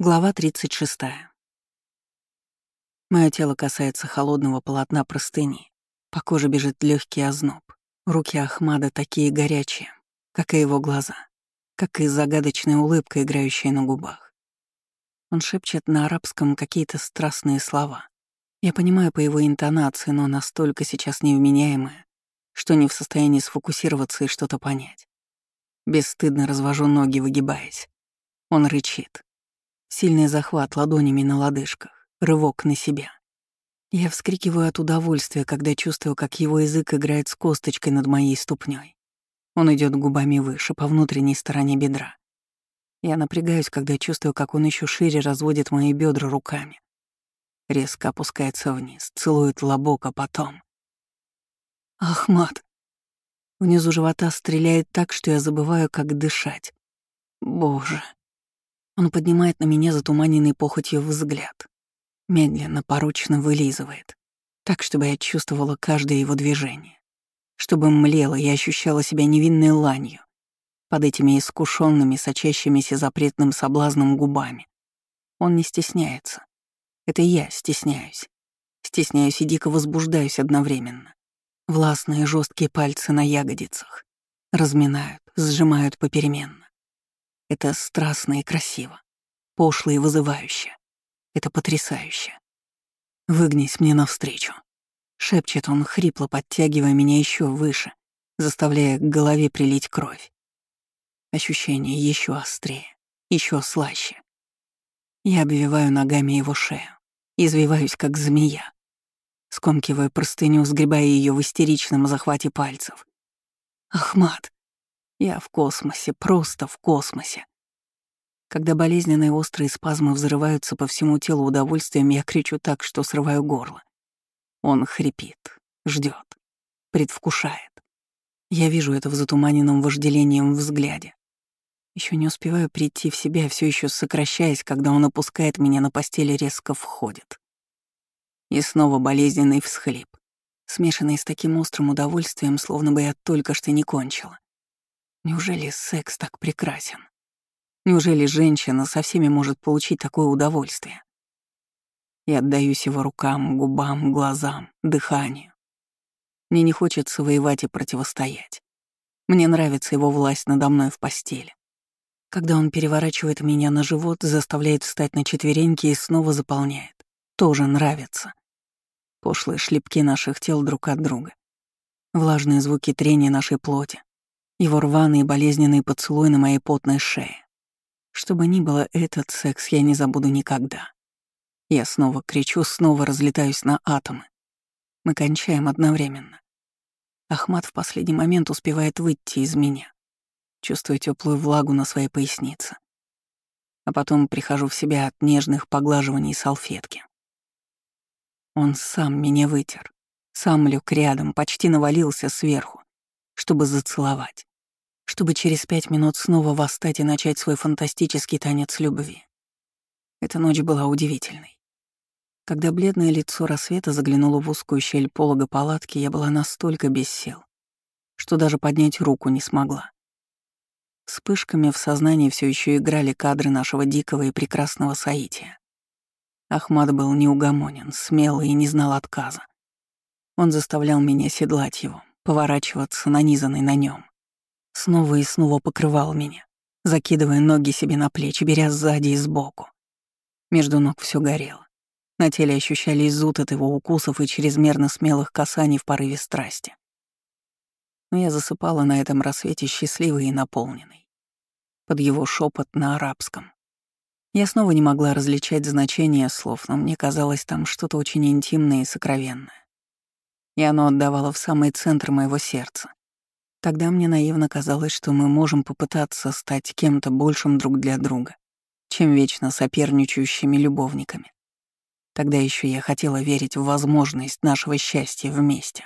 Глава 36. Мое тело касается холодного полотна простыни. По коже бежит легкий озноб. Руки Ахмада такие горячие, как и его глаза, как и загадочная улыбка, играющая на губах. Он шепчет на арабском какие-то страстные слова. Я понимаю по его интонации, но настолько сейчас невменяемая, что не в состоянии сфокусироваться и что-то понять. Бесстыдно развожу ноги, выгибаясь. Он рычит. Сильный захват ладонями на лодыжках, рывок на себя. Я вскрикиваю от удовольствия, когда чувствую, как его язык играет с косточкой над моей ступней. Он идет губами выше, по внутренней стороне бедра. Я напрягаюсь, когда чувствую, как он еще шире разводит мои бедра руками. Резко опускается вниз, целует лобок, а потом... Ахмат! Внизу живота стреляет так, что я забываю, как дышать. Боже. Он поднимает на меня затуманенный похотью взгляд. Медленно, порочно вылизывает. Так, чтобы я чувствовала каждое его движение. Чтобы млела и ощущала себя невинной ланью под этими искушенными, сочащимися запретным соблазном губами. Он не стесняется. Это я стесняюсь. Стесняюсь и дико возбуждаюсь одновременно. Властные жесткие пальцы на ягодицах. Разминают, сжимают попеременно. Это страстно и красиво, пошло и вызывающе. Это потрясающе. «Выгнись мне навстречу», — шепчет он, хрипло подтягивая меня еще выше, заставляя к голове прилить кровь. Ощущение еще острее, еще слаще. Я обвиваю ногами его шею, извиваюсь, как змея. Скомкиваю простыню, сгребая ее в истеричном захвате пальцев. «Ахмат!» Я в космосе, просто в космосе. Когда болезненные острые спазмы взрываются по всему телу удовольствием, я кричу так, что срываю горло. Он хрипит, ждет, предвкушает. Я вижу это в затуманенном вожделением взгляде. Еще не успеваю прийти в себя, все еще сокращаясь, когда он опускает меня на постели, резко входит. И снова болезненный всхлип, смешанный с таким острым удовольствием, словно бы я только что не кончила. Неужели секс так прекрасен? Неужели женщина со всеми может получить такое удовольствие? Я отдаюсь его рукам, губам, глазам, дыханию. Мне не хочется воевать и противостоять. Мне нравится его власть надо мной в постели. Когда он переворачивает меня на живот, заставляет встать на четвереньки и снова заполняет. Тоже нравится. Пошлые шлепки наших тел друг от друга. Влажные звуки трения нашей плоти. Его рваный и болезненный поцелуй на моей потной шее. Что бы ни было, этот секс я не забуду никогда. Я снова кричу, снова разлетаюсь на атомы. Мы кончаем одновременно. Ахмат в последний момент успевает выйти из меня. Чувствую теплую влагу на своей пояснице. А потом прихожу в себя от нежных поглаживаний салфетки. Он сам меня вытер. Сам лег рядом, почти навалился сверху, чтобы зацеловать чтобы через пять минут снова восстать и начать свой фантастический танец любви. Эта ночь была удивительной. Когда бледное лицо рассвета заглянуло в узкую щель полога палатки, я была настолько без сил, что даже поднять руку не смогла. Вспышками в сознании все еще играли кадры нашего дикого и прекрасного соития. Ахмад был неугомонен, смелый и не знал отказа. Он заставлял меня седлать его, поворачиваться, нанизанный на нем. Снова и снова покрывал меня, закидывая ноги себе на плечи, беря сзади и сбоку. Между ног все горело. На теле ощущались зуд от его укусов и чрезмерно смелых касаний в порыве страсти. Но я засыпала на этом рассвете счастливой и наполненной. Под его шепот на арабском. Я снова не могла различать значение слов, но мне казалось там что-то очень интимное и сокровенное. И оно отдавало в самый центр моего сердца, Тогда мне наивно казалось, что мы можем попытаться стать кем-то большим друг для друга, чем вечно соперничающими любовниками. Тогда еще я хотела верить в возможность нашего счастья вместе.